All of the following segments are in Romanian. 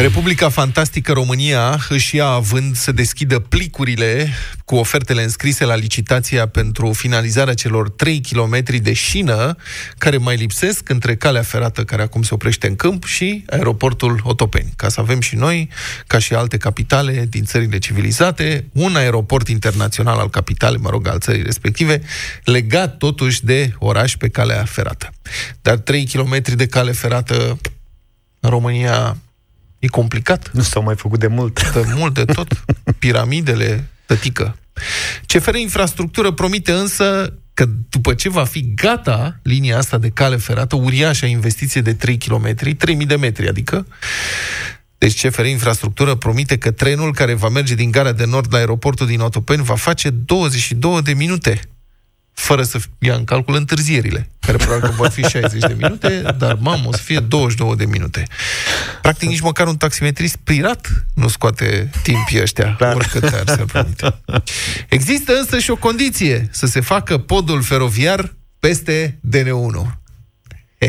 Republica Fantastică România își ia având să deschidă plicurile cu ofertele înscrise la licitația pentru finalizarea celor 3 km de șină care mai lipsesc între calea ferată care acum se oprește în câmp și aeroportul Otopeni. Ca să avem și noi, ca și alte capitale din țările civilizate, un aeroport internațional al capitalei, mă rog, al țării respective, legat totuși de oraș pe calea ferată. Dar 3 km de cale ferată în România e complicat. Nu s-au mai făcut de mult. De mult de tot. Piramidele, tătică. CFR Infrastructură promite însă că după ce va fi gata linia asta de cale ferată, uriașa investiție de 3 km, 3000 de metri, adică, deci CFR Infrastructură promite că trenul care va merge din gara de nord la aeroportul din Otopeni va face 22 de minute fără să ia în calcul întârzierile, care probabil că vor fi 60 de minute, dar mamă, o să fie 22 de minute. Practic nici măcar un taximetrist pirat nu scoate timpii ăștia, Clar. oricât ar să promite. Există însă și o condiție, să se facă podul feroviar peste DN1.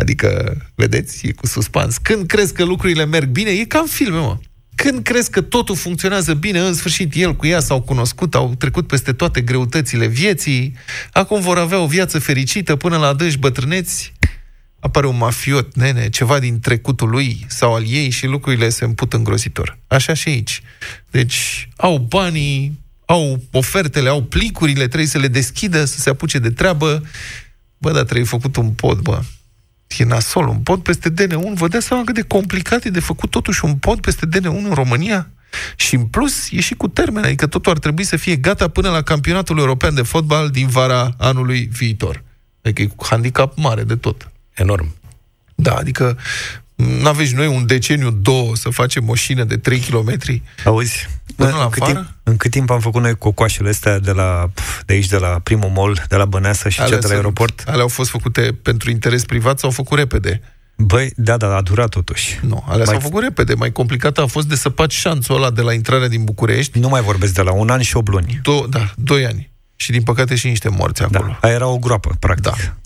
adică, vedeți, e cu suspans. Când crezi că lucrurile merg bine, e ca în filme, mă. Când crezi că totul funcționează bine, în sfârșit el cu ea s-au cunoscut, au trecut peste toate greutățile vieții, acum vor avea o viață fericită până la adânci bătrâneți, apare un mafiot, nene, ceva din trecutul lui sau al ei și lucrurile se împut îngrozitor. Așa și aici. Deci au banii, au ofertele, au plicurile, trebuie să le deschidă, să se apuce de treabă. Bă, dar trebuie făcut un pod, bă e nasol, un pod peste DN1, vă dați seama cât de complicat e de făcut totuși un pod peste DN1 în România? Și în plus, e și cu termen, adică totul ar trebui să fie gata până la campionatul european de fotbal din vara anului viitor. Adică e cu handicap mare de tot. Enorm. Da, adică nu aveți noi un deceniu, două, să facem o șină de 3 km? Auzi, în, în, cât timp, în cât timp am făcut noi cocoașele astea de, la, de aici, de la primul mall, de la Băneasa și cea de la aeroport? Ale au fost făcute pentru interes privat sau au făcut repede? Băi, da, da, a durat totuși. Nu, alea mai... s-au făcut repede. Mai complicat a fost de săpat șanțul ăla de la intrarea din București. Nu mai vorbesc de la un an și 8 luni. Do- da, doi ani. Și din păcate și niște morți da, acolo. Da, era o groapă, practic. Da.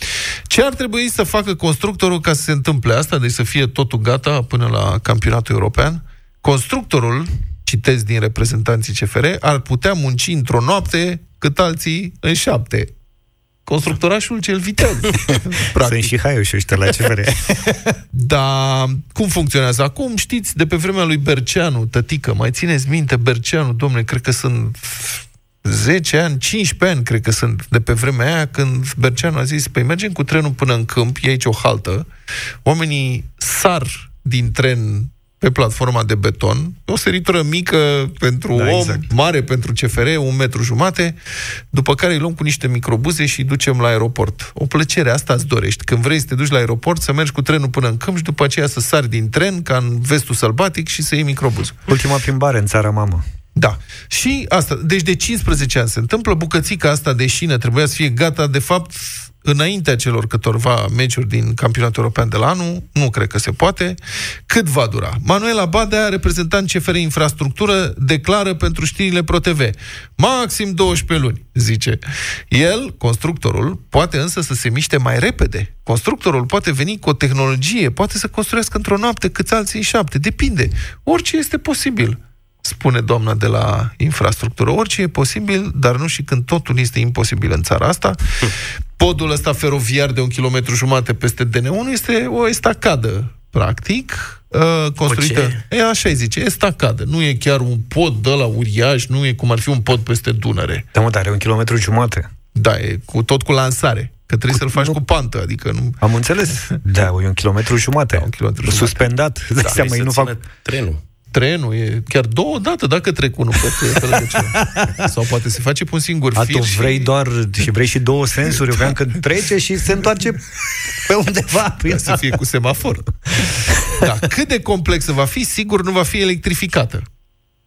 Ce ar trebui să facă constructorul ca să se întâmple asta, deci să fie totul gata până la campionatul european? Constructorul, citesc din reprezentanții CFR, ar putea munci într-o noapte cât alții în șapte. Constructorașul cel viteaz. Sunt și haioși ăștia la CFR. da, cum funcționează acum? Știți, de pe vremea lui Berceanu, tătică, mai țineți minte Berceanu, domnule, cred că sunt 10 ani, 15 ani, cred că sunt, de pe vremea aia, când Berceanu a zis, păi mergem cu trenul până în câmp, e aici o haltă, oamenii sar din tren pe platforma de beton, o săritură mică pentru da, om, exact. mare pentru CFR, un metru jumate, după care îi luăm cu niște microbuze și îi ducem la aeroport. O plăcere, asta îți dorești. Când vrei să te duci la aeroport, să mergi cu trenul până în câmp și după aceea să sari din tren, ca în vestul sălbatic, și să iei microbuz. Ultima plimbare în țara mamă. Da. Și asta, deci de 15 ani se întâmplă, bucățica asta de șină trebuia să fie gata, de fapt, înaintea celor câtorva meciuri din campionatul european de la anul, nu cred că se poate. Cât va dura? Manuela Badea, reprezentant CFR Infrastructură, declară pentru știrile ProTV. Maxim 12 luni, zice. El, constructorul, poate însă să se miște mai repede. Constructorul poate veni cu o tehnologie, poate să construiască într-o noapte câți alții în șapte. Depinde. Orice este posibil spune doamna de la infrastructură. Orice e posibil, dar nu și când totul este imposibil în țara asta. Podul ăsta feroviar de un kilometru jumate peste DN1 este o estacadă, practic, uh, construită. E, așa îi zice, estacadă. Nu e chiar un pod de la uriaș, nu e cum ar fi un pod peste Dunăre. Da, mă, dar are un kilometru jumate. Da, e cu, tot cu lansare. Că trebuie cu, să-l faci nu, cu pantă, adică nu... Am înțeles. Da, e un kilometru jumate. Da, un kilometru Suspendat. Jumate. Da, seama, nu fac... trenul trenul, e chiar două dată dacă trec unul pe, pe lângă Sau poate se face pe un singur A, fir tu vrei și... doar și vrei și două sensuri, eu vreau că trece și se întoarce pe undeva. Păi să fie cu semafor. Da, cât de complexă va fi, sigur nu va fi electrificată.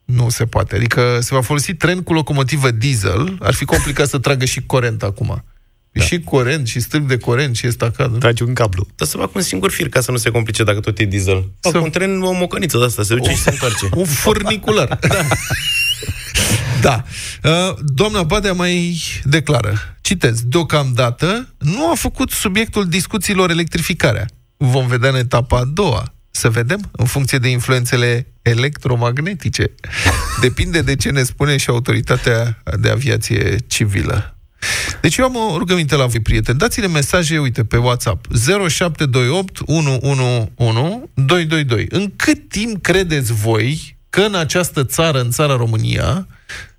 Nu se poate. Adică se va folosi tren cu locomotivă diesel, ar fi complicat să tragă și curent acum. Da. Și corent, și stâlp de corent, și estacadă. Tragi un cablu. Dar să fac un singur fir ca să nu se complice dacă tot e diesel. Fac să... un tren, o mocăniță de asta, se duce o... și se întoarce. Un furnicular. da. da. Uh, doamna Badea mai declară. Citez, deocamdată nu a făcut subiectul discuțiilor electrificarea. Vom vedea în etapa a doua. Să vedem, în funcție de influențele electromagnetice. Depinde de ce ne spune și autoritatea de aviație civilă. Deci eu am o rugăminte la voi, prieteni. Dați-ne mesaje, uite, pe WhatsApp. 0728 111 222. În cât timp credeți voi că în această țară, în țara România,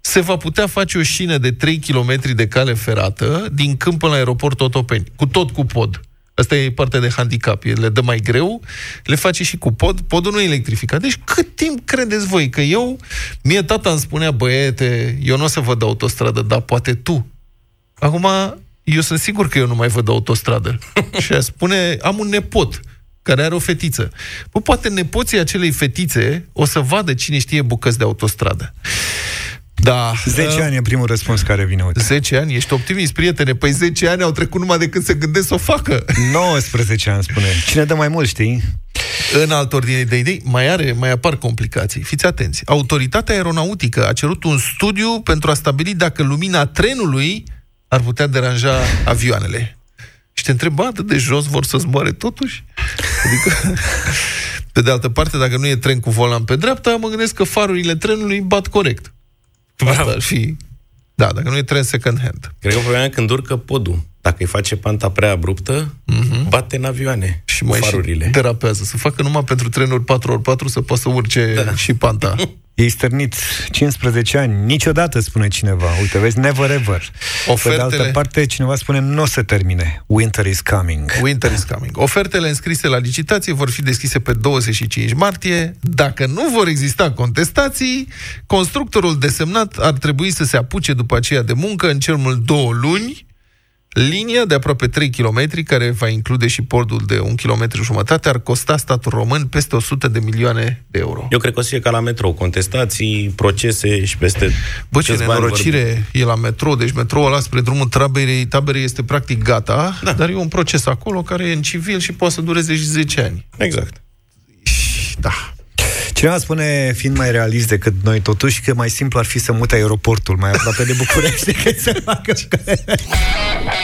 se va putea face o șină de 3 km de cale ferată din câmp până la aeroport Otopeni, cu tot cu pod. Asta e partea de handicap. Le dă mai greu, le face și cu pod. Podul nu e electrificat. Deci cât timp credeți voi că eu... Mie tata îmi spunea, băiete, eu nu o să văd autostradă, dar poate tu. Acum, eu sunt sigur că eu nu mai văd autostradă. și a spune, am un nepot care are o fetiță. Bă, poate nepoții acelei fetițe o să vadă cine știe bucăți de autostradă. Da. 10 uh, ani e primul răspuns care vine. Uite. 10 ani? Ești optimist, prietene? Păi 10 ani au trecut numai de când se gândesc să o facă. 19 ani, spune. Cine dă mai mult, știi? În altă ordine de idei, mai, are, mai apar complicații. Fiți atenți. Autoritatea aeronautică a cerut un studiu pentru a stabili dacă lumina trenului ar putea deranja avioanele. Și te întreb, atât de jos vor să zboare totuși? Adică, pe de altă parte, dacă nu e tren cu volan pe dreapta, mă gândesc că farurile trenului bat corect. Asta ar fi... Da, dacă nu e tren second hand. Cred că problema e când urcă podul. Dacă îi face panta prea abruptă, uh-huh. bate în avioane și mai farurile. Și derapează. Să facă numai pentru trenuri 4x4 să poată să urce da. și panta. Ei stărnit 15 ani, niciodată, spune cineva. Uite, vezi, never ever. Ofertele... Pe de altă parte, cineva spune, nu o să termine. Winter is coming. Winter is coming. Ofertele înscrise la licitație vor fi deschise pe 25 martie. Dacă nu vor exista contestații, constructorul desemnat ar trebui să se apuce după aceea de muncă în cel mult două luni, Linia de aproape 3 km, care va include și portul de 1 km jumătate, ar costa statul român peste 100 de milioane de euro. Eu cred că o să fie ca la metrou, contestații, procese și peste Bă, ce nenorocire e la metrou, deci metroul ăla spre drumul taberei, taberei este practic gata, da. dar e un proces acolo care e în civil și poate să dureze și 10 ani. Exact. Da. Cineva spune, fiind mai realist decât noi, totuși, că mai simplu ar fi să mute aeroportul mai aproape de București decât să facă...